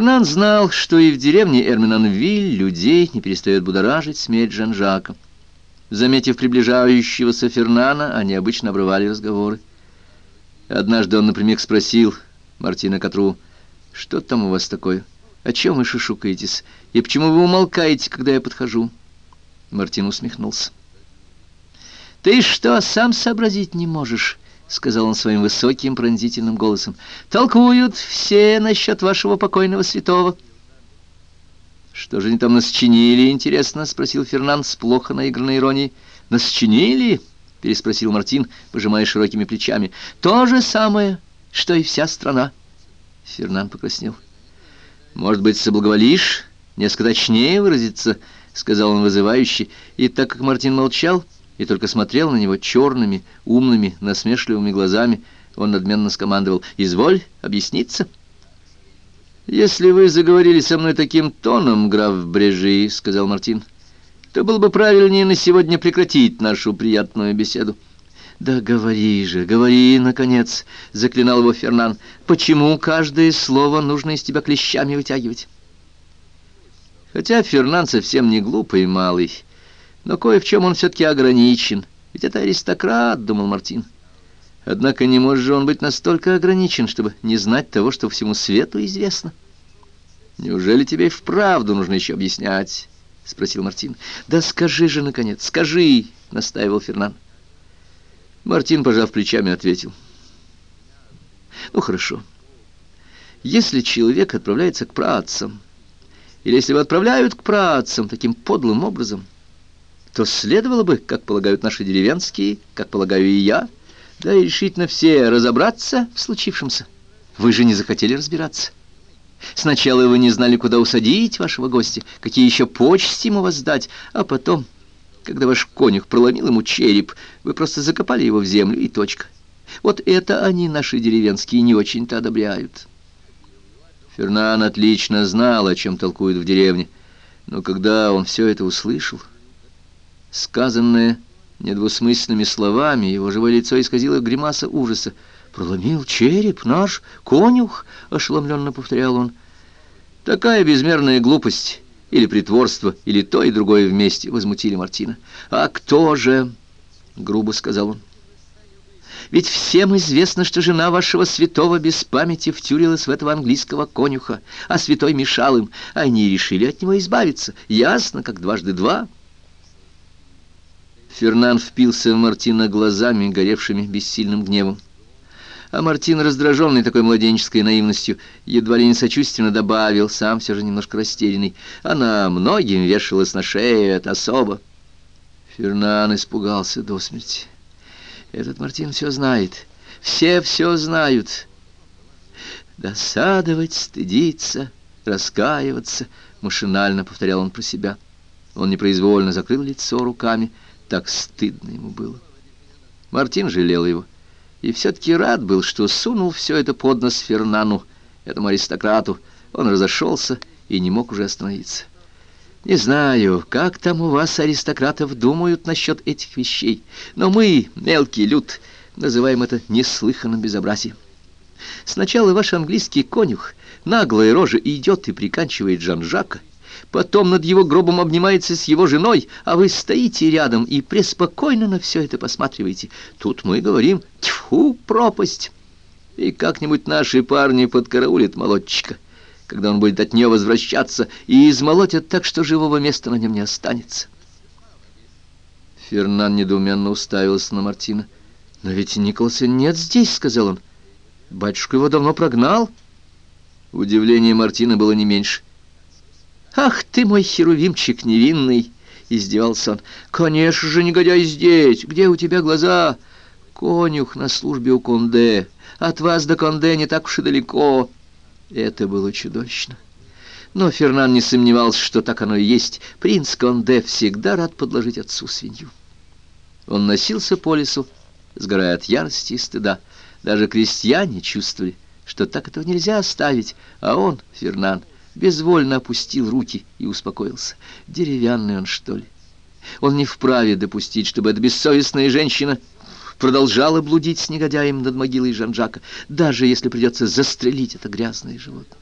Фернан знал, что и в деревне Эрминанвиль людей не перестает будоражить смерть Жан-Жака. Заметив приближающегося Фернана, они обычно обрывали разговоры. Однажды он напрямик спросил Мартина Катру, «Что там у вас такое? О чем вы шушукаетесь? И почему вы умолкаете, когда я подхожу?» Мартин усмехнулся. «Ты что, сам сообразить не можешь?» — сказал он своим высоким пронзительным голосом. «Толкуют все насчет вашего покойного святого». «Что же они там насчинили, интересно?» — спросил Фернанд с плохо наигранной иронией. «Насчинили?» — переспросил Мартин, пожимая широкими плечами. «То же самое, что и вся страна». Фернанд покраснел. «Может быть, соблаговолишь несколько точнее выразиться?» — сказал он вызывающе, и так как Мартин молчал и только смотрел на него черными, умными, насмешливыми глазами, он надменно скомандовал «Изволь объясниться». «Если вы заговорили со мной таким тоном, граф Брежи, — сказал Мартин, — то было бы правильнее на сегодня прекратить нашу приятную беседу». «Да говори же, говори, наконец!» — заклинал его Фернан. «Почему каждое слово нужно из тебя клещами вытягивать?» Хотя Фернан совсем не глупый малый, но кое в чем он все-таки ограничен. Ведь это аристократ, — думал Мартин. Однако не может же он быть настолько ограничен, чтобы не знать того, что всему свету известно. «Неужели тебе вправду нужно еще объяснять?» — спросил Мартин. «Да скажи же, наконец, скажи!» — настаивал Фернан. Мартин, пожав плечами, ответил. «Ну, хорошо. Если человек отправляется к працам, или если его отправляют к працам таким подлым образом, то следовало бы, как полагают наши деревенские, как полагаю и я, да и решительно все разобраться в случившемся. Вы же не захотели разбираться. Сначала вы не знали, куда усадить вашего гостя, какие еще почести ему воздать, а потом, когда ваш конюх проломил ему череп, вы просто закопали его в землю и точка. Вот это они, наши деревенские, не очень-то одобряют. Фернан отлично знал, о чем толкуют в деревне, но когда он все это услышал, сказанное недвусмысленными словами, его живое лицо исказило гримаса ужаса. «Проломил череп наш конюх!» — ошеломленно повторял он. «Такая безмерная глупость!» или притворство, или то и другое вместе, — возмутили Мартина. «А кто же?» — грубо сказал он. «Ведь всем известно, что жена вашего святого без памяти втюрилась в этого английского конюха, а святой мешал им. Они решили от него избавиться. Ясно, как дважды два». Фернан впился в Мартина глазами, горевшими бессильным гневом. А Мартин, раздраженный такой младенческой наивностью, едва ли не сочувственно добавил, сам все же немножко растерянный. Она многим вешалась на шею, это особо. Фернан испугался до смерти. Этот Мартин все знает. Все все знают. Досадовать, стыдиться, раскаиваться, машинально повторял он про себя. Он непроизвольно закрыл лицо руками, так стыдно ему было. Мартин жалел его. И все-таки рад был, что сунул все это под нос Фернану, этому аристократу. Он разошелся и не мог уже остановиться. Не знаю, как там у вас, аристократов, думают насчет этих вещей, но мы, мелкий люд, называем это неслыханным безобразием. Сначала ваш английский конюх, наглая рожа, идет и приканчивает Жан-Жака, потом над его гробом обнимается с его женой, а вы стоите рядом и преспокойно на все это посматриваете. Тут мы говорим «Тьфу, пропасть!» И как-нибудь наши парни подкараулят молодчика, когда он будет от нее возвращаться, и измолотят так, что живого места на нем не останется. Фернан недоуменно уставился на Мартина. «Но ведь Николаса нет здесь», — сказал он. «Батюшка его давно прогнал». Удивление Мартина было не меньше. «Ах ты мой херувимчик невинный!» — издевался он. «Конечно же, негодяй здесь! Где у тебя глаза?» «Конюх на службе у Конде. От вас до Конде не так уж и далеко». Это было чудовищно. Но Фернан не сомневался, что так оно и есть. Принц Конде всегда рад подложить отцу свинью. Он носился по лесу, сгорая от ярости и стыда. Даже крестьяне чувствовали, что так этого нельзя оставить, а он, Фернан, безвольно опустил руки и успокоился. Деревянный он, что ли? Он не вправе допустить, чтобы эта бессовестная женщина продолжала блудить с негодяем над могилой Жан-Жака, даже если придется застрелить это грязное животное.